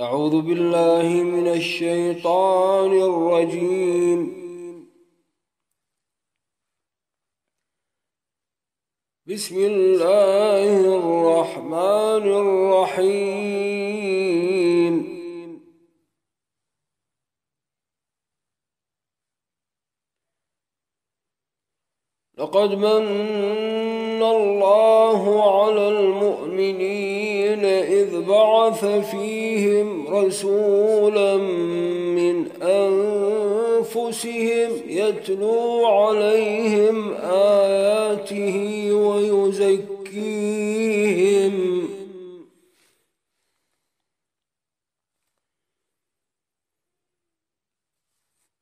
أعوذ بالله من الشيطان الرجيم. بسم الله الرحمن الرحيم. لقد من الله على المؤمنين. إذ بعث فيهم رسولا من أنفسهم يتلو عليهم آياته ويزكيهم.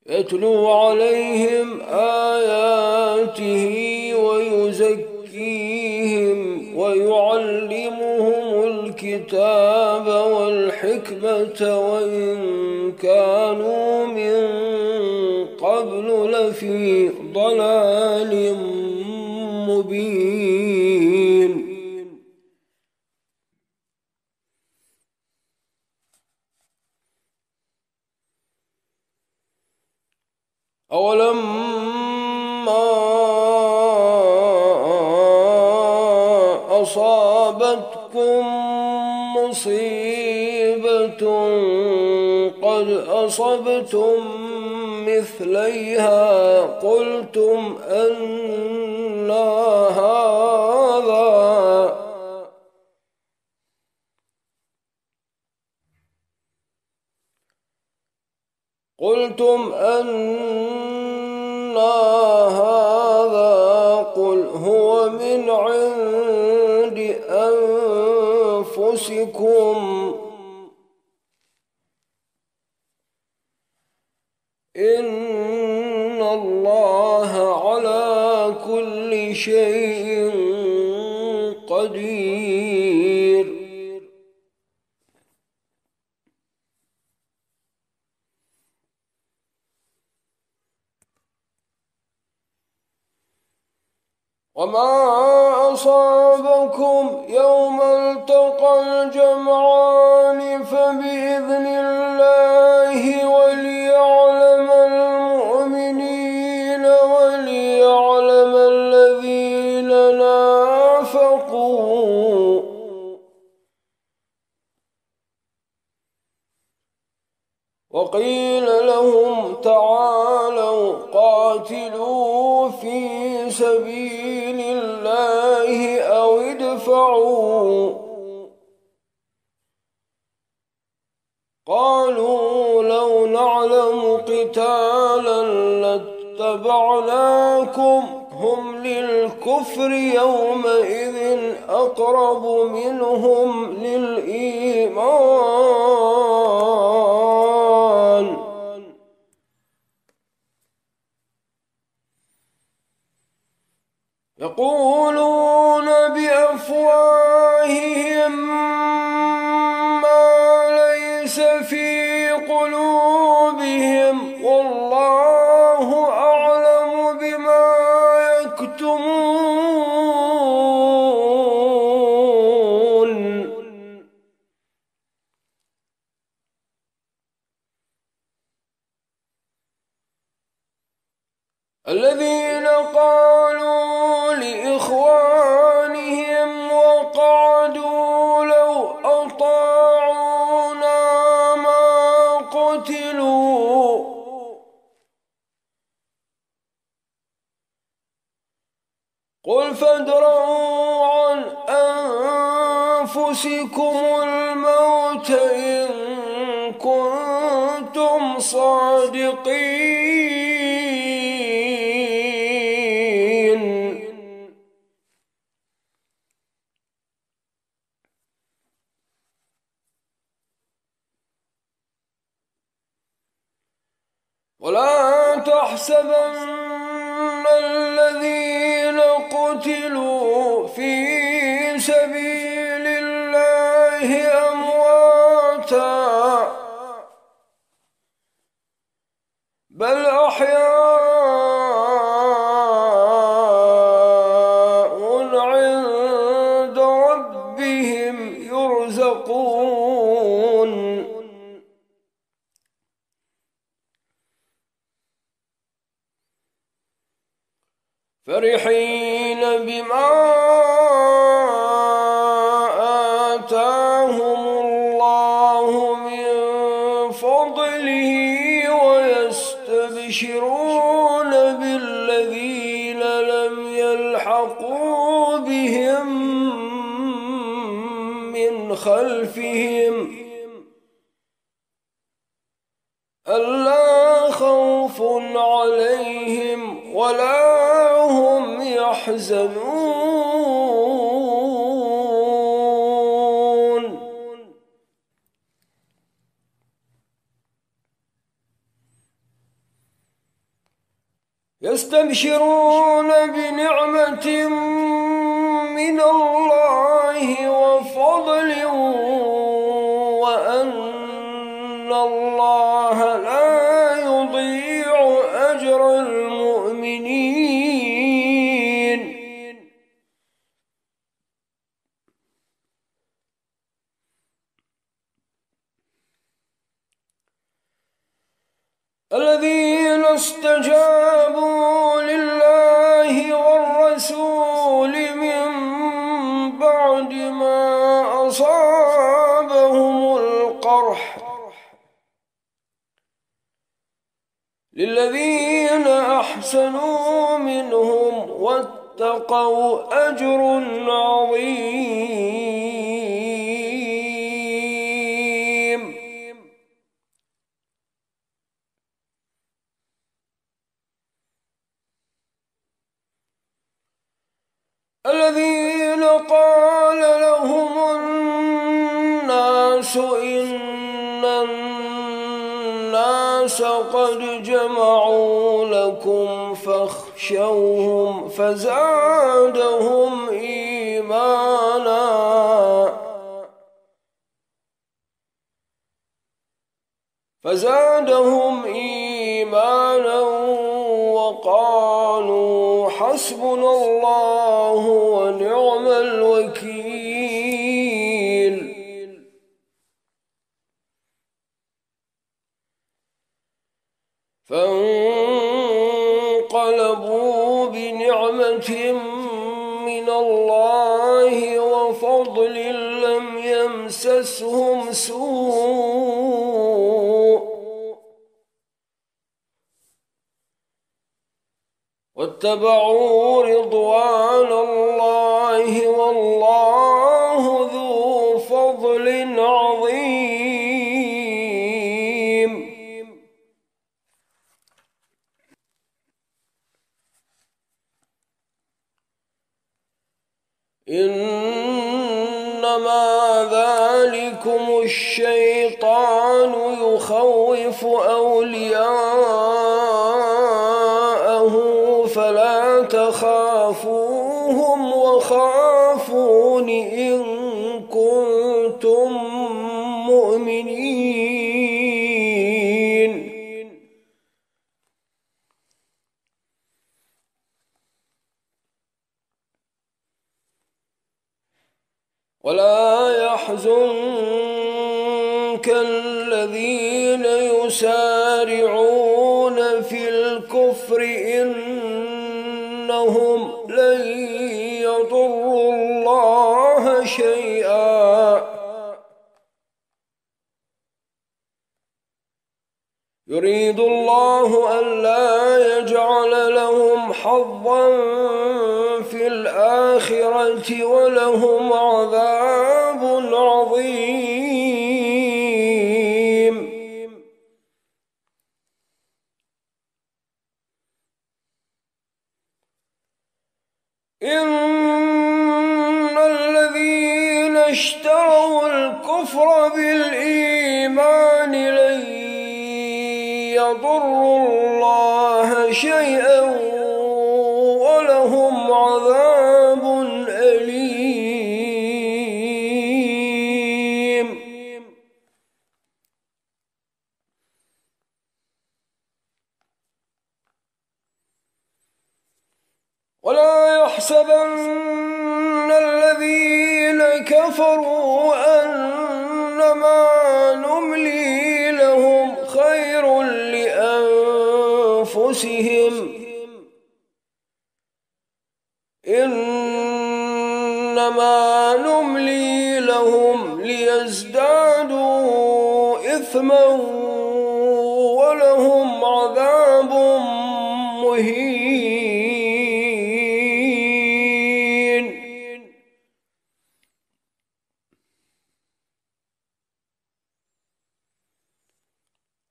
يتلو عليهم آياته ويزكيهم ويعلمهم الكتاب والحكمة وإن كانوا من قبل لفي ضلال مبين. أولما أصبتم مثليها قلتم أن هذا قلتم أن هذا قل هو من عند أنفسكم إن الله على كل قاتلوا في سبيل الله أو ادفعوا. قالوا لو نعلم قتالا لاتبعناكم. هم للكفر يومئذ أقرب منهم للإيمان. يقولون بأفواههم ما ليس في قلوبهم والله أعلم بما يكتمون. الذين قالوا بل أحياء يستبشرون بنعمة من الله وفضل أحسنوا منهم واتقوا أجر عظيم. فزادهم إيمانا. فزادهم إيمانا وقالوا حسبنا الله بنعمة من الله وفضل لم يمسسهم سوء. واتبعوا رضوان الله والله الشيطان يخوف أولياءه فلا تخافوهم وخافون إن كنتم مؤمنين. ولا يحزنك الذين يسارعون في الكفر إنهم لن يضروا الله شيئا. يريد الله ألا يجعل لهم حظا في الآخرة ولهم عذاب يضروا الله شيئا ولهم عذاب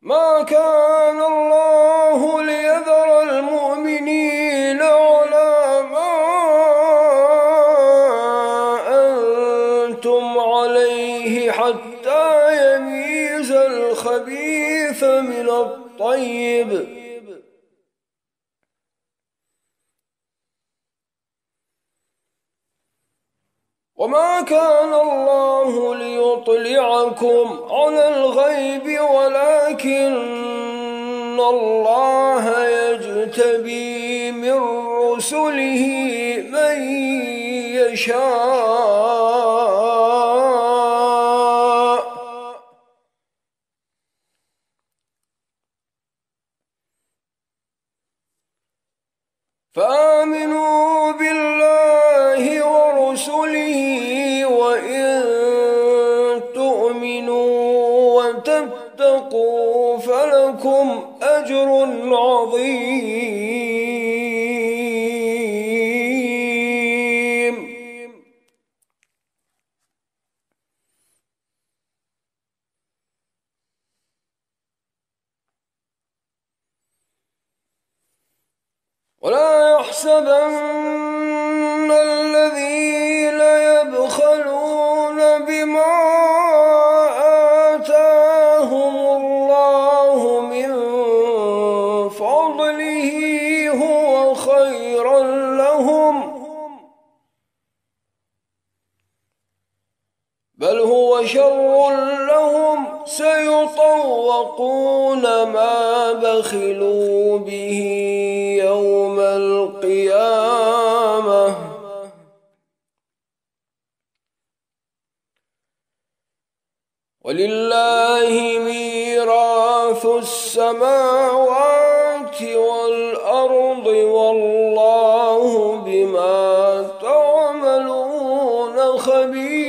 ما كان الله ليذر المؤمنين على ما أنتم عليه حتى يميز الخبيث من الطيب. وما كان الله ليطلعكم على الغيب ولكن الله يجتبي من رسله من يشاء. وتتقوا فلكم أجر عظيم. ولا يحسبن ولله ميراث السماوات والأرض والله بما تعملون خبير.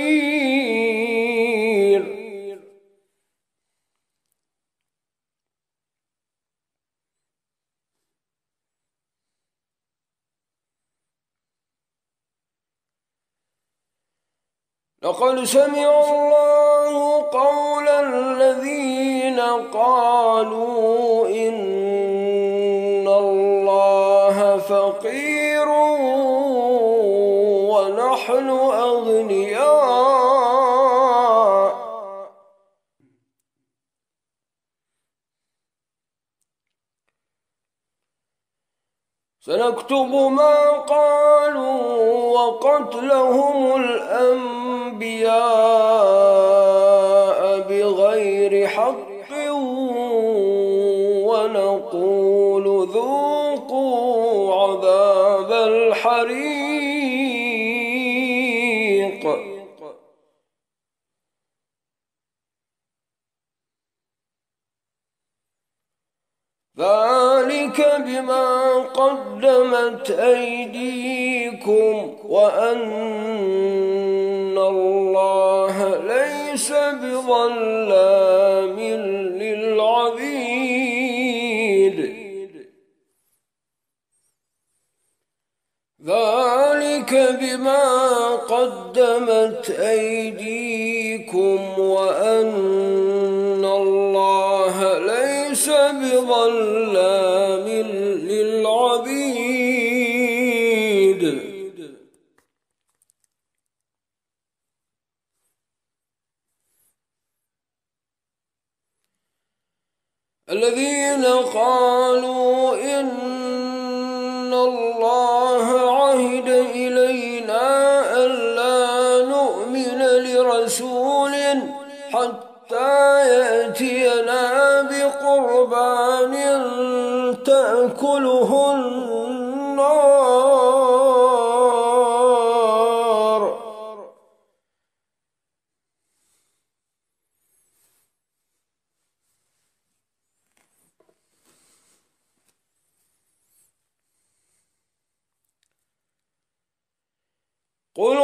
لقد سمع الله قالوا إن الله فقير ونحن أغنياء. سنكتب ما قالوا وقتلهم الأنبياء.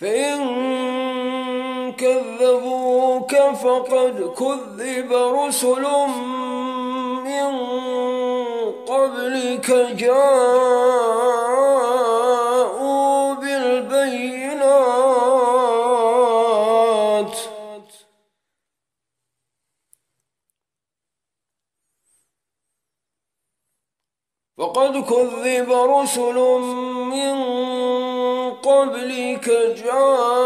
فإن كذبوك فقد كذب رسل من قبلك جاءوا بالبينات. فقد كذب رسل من قبلك جاءوا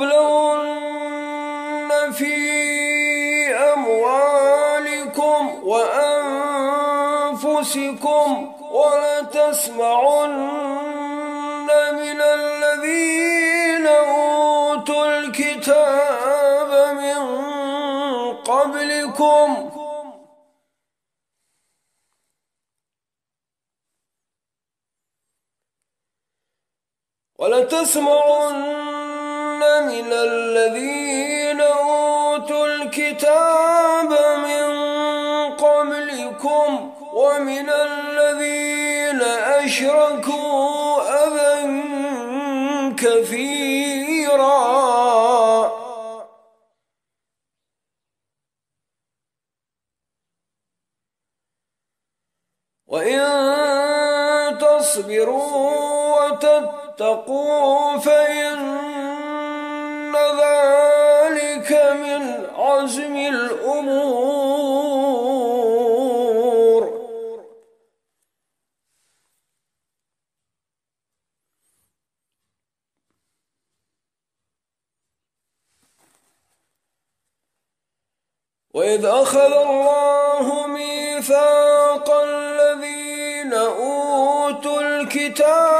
لتبلون في أموالكم وأنفسكم ولتسمعن من الذين أوتوا الكتاب من قبلكم ولتسمعن من الذين أوتوا الكتاب من قبلكم ومن الذين أشركوا كثيرا. وإن تصبروا وتتقوا فإن ذلك من عزم الأمور. وإذ أخذ الله ميثاق الذين أوتوا الكتاب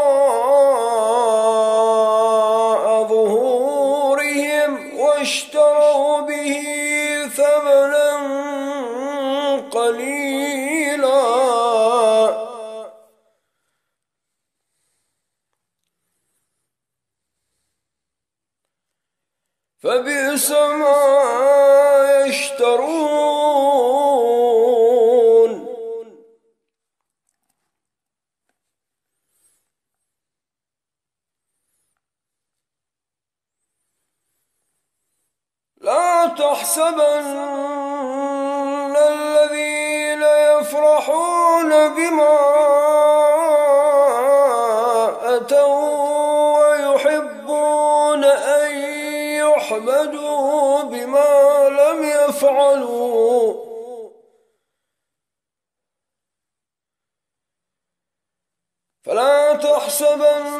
فلا تحسبن الذين يفرحون بما أتوا ويحبون أن يحمدوا بما لم يفعلوا. فلا تحسبنهم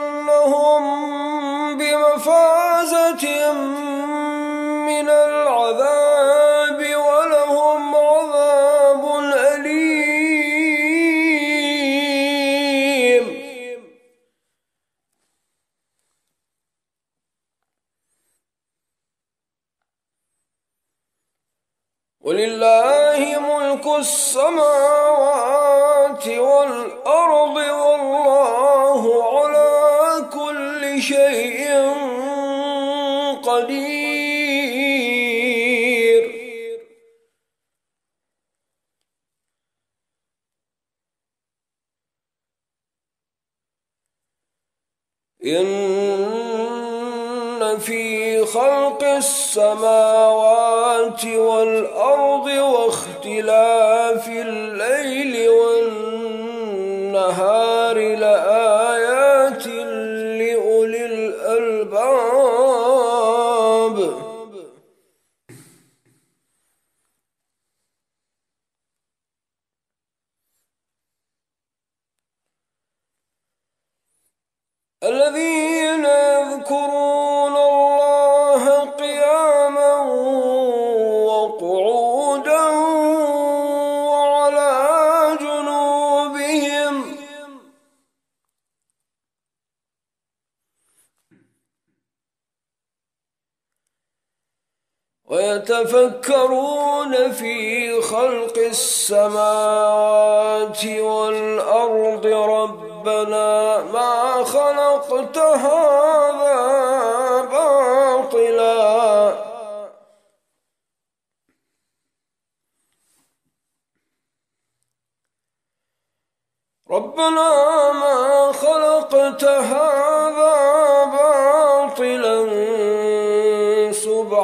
والأرض والله على كل شيء قدير. إن في خلق السماوات والأرض واختلاف الليل ويتفكرون في خلق السماوات والأرض ربنا ما خلقت هذا باطلا. ربنا ما خلقت هذا باطلا.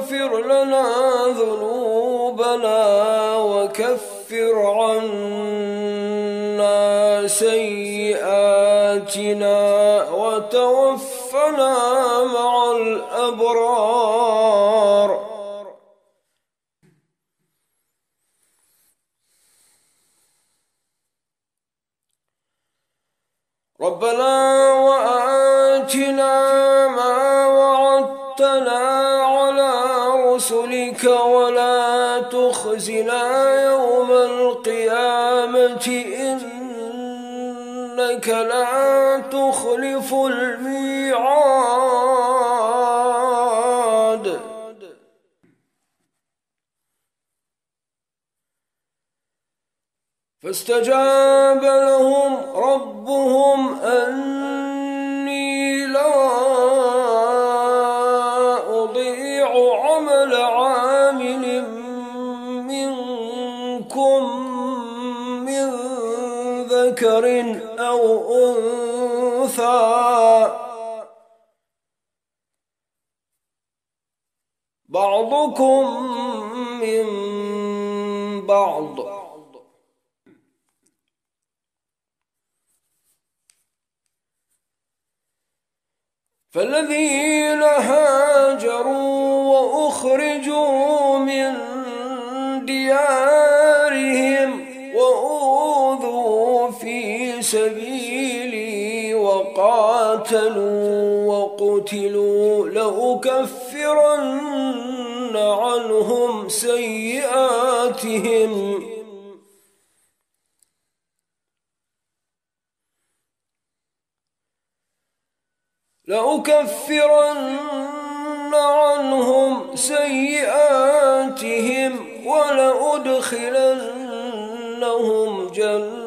فاغفر لنا ذنوبنا وكفر عنا سيئاتنا. تخزنا يوم القيامة إنك لا تخلف الميعاد. فاستجاب لهم ربهم أني لا أضيع عمل عامل منكم من ذكر أو أنثى. بعضكم من بعض. فالذين هاجروا وأخرجوا من ديارهم وأوذوا في سبيلي وقاتلوا وقتلوا لأكفرن عنهم سيئاتهم. لأكفرن عنهم سيئاتهم ولأدخلنهم جنات.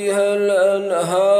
تحتها الأنهار.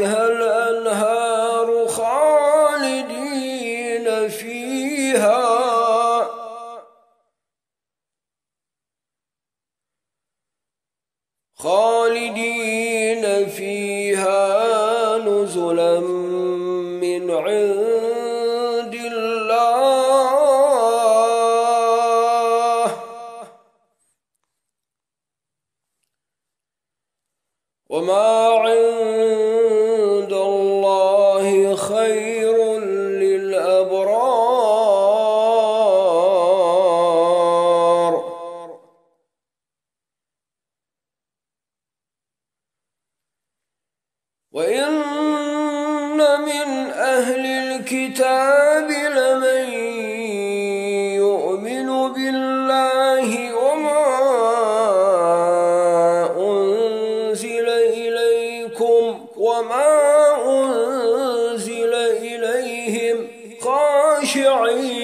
تحتها الأنهار خالدين فيها. أنزل إليهم خاشعين.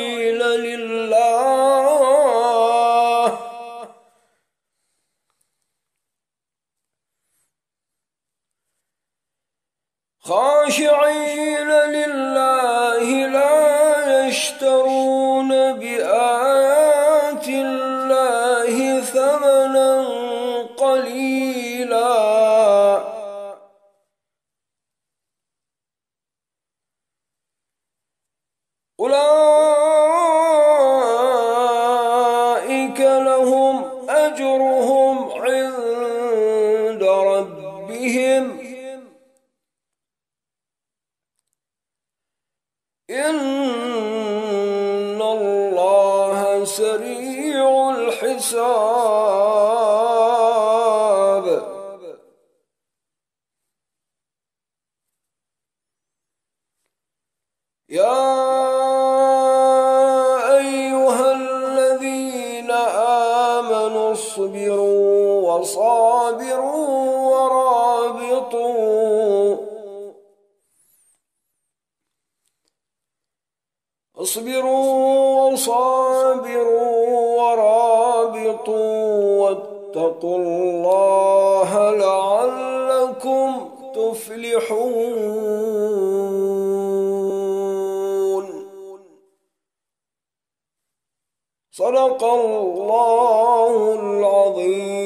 يا أيها الذين آمنوا اصبروا وصابروا ورابطوا. اصبروا وصابروا ورابطوا واتقوا الله لعلكم تفلحون. صدق الله العظيم.